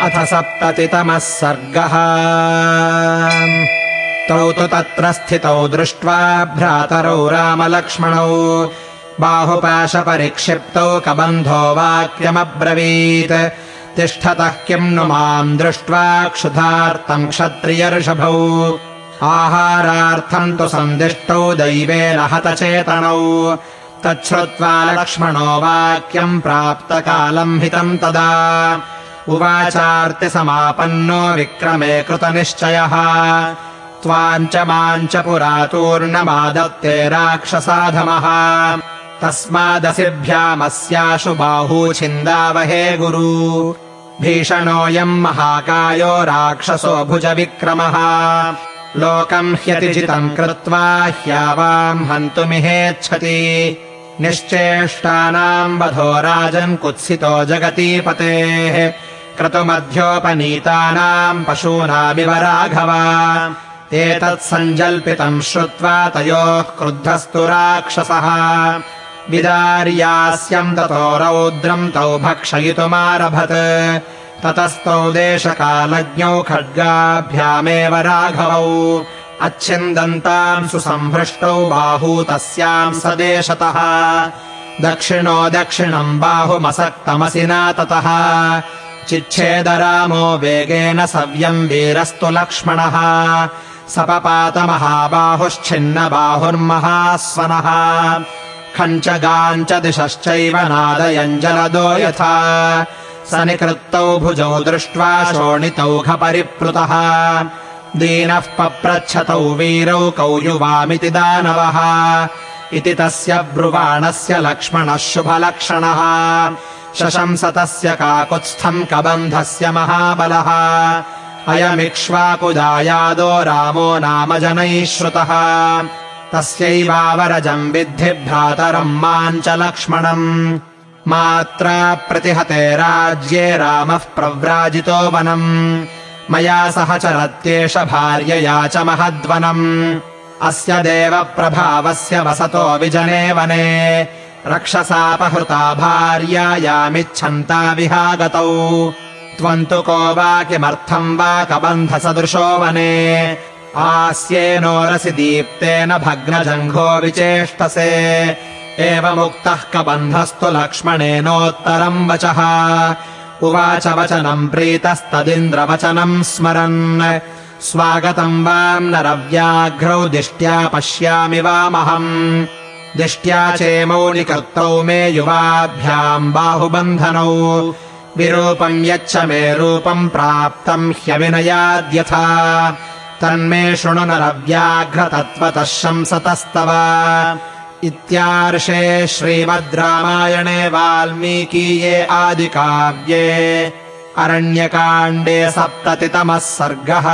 अथ सप्ततितमः सर्गः। तौ तु तत्र स्थितौ दृष्ट्वा भ्रातरौ रामलक्ष्मणौ। बाहुपाशपरिक्षिप्तौ कबन्धो वाक्यमब्रवीत्। तिष्ठतः किम् नु माम् दृष्ट्वा क्षुधार्तम् क्षत्रियर्षभौ। आहारार्थम् तु सन्दिष्टौ दैवेन हतचेतनौ। तच्छ्रुत्वा लक्ष्मणो वाक्यम् प्राप्तकालम् हितम् तदा उवाचार्तिसमापन्नो विक्रमे कृतनिश्चयः। त्वाम् च माम् च पुरातूर्णमादत्ते राक्षसाधमः। तस्मादसिभ्यामस्याशु बाहू छिन्दावहे गुरु। भीषणोऽयम् महाकायो राक्षसो भुजविक्रमः। लोकम् ह्यतिजितम् कृत्वा ह्यावाम् हन्तुमिहेच्छति। निश्चेष्टानाम् वधो राजन् कुत्सितो जगतीपतेः क्रतुमध्योपनीतानाम् पशूनामिव राघव एतत् सञ्जल्पितम् श्रुत्वा तयोः क्रुद्धस्तु राक्षसः। विदार्यास्यम् ततो रौद्रम् तौ भक्षयितुमारभत। ततस्तौ देशकालज्ञौ खड्गाभ्यामेव राघवौ। अच्छिन्दन्ताम् सुसम्भृष्टौ बाहू तस्याम् सदेशतः। दक्षिणो दक्षिणम् बाहुमसक्तमसिना ततः चिच्छेदरामो वेगेन सव्यम् वीरस्तु लक्ष्मणः। सपपातमहाबाहुश्छिन्न बाहुर्महास्वनः खञ्चगाञ्च दिशश्चैव नादयञ्जलदो यथा। स निकृत्तौ भुजौ दृष्ट्वा शोणितौघपरिप्लुतः दीनः पप्रच्छतौ वीरौ कौयुवामिति दानवः। इति तस्य ब्रुवाणस्य लक्ष्मणः शुभलक्षणः शशंसतस्य काकुत्स्थम् कबन्धस्य महाबलः। अयमिक्ष्वाकुदायादो रामो नाम जनैः श्रुतः तस्यैवावरजम् विद्धि भ्रातरम् माम् च लक्ष्मणम् मात्रा प्रतिहते राज्ये रामः प्रव्राजितो वनम्। मया सह चरत्येष भार्यया च महद्वनम्। अस्य देवप्रभावस्य वसतो विजने वने रक्षसापहृता भार्यायामिच्छन्ता विहागतौ। त्वम् तु को वा किमर्थम् वा कबन्धसदृशो वने। आस्येनोरसि दीप्तेन भग्नजङ्घो विचेष्टसे। एवमुक्तः कबन्धस्तु लक्ष्मणेनोत्तरम् वचः। उवाच वचनम् प्रीतस्तदिन्द्रवचनम् स्मरन्। स्वागतम् वाम् नरव्याघ्रौ दिष्ट्या पश्यामि वामहम् दिष्ट्या चेमौ निकर्तौ मे युवाभ्याम् बाहुबन्धनौ। विरूपम् यच्च मे रूपम् प्राप्तम् ह्यविनयाद्यथा। तन्मे शृणु नरव्याघ्रतत्त्वतः शंसतस्तव। इत्यार्षे श्रीमद् रामायणे वाल्मीकीये आदिकाव्ये अरण्यकाण्डे सप्ततितमः सर्गः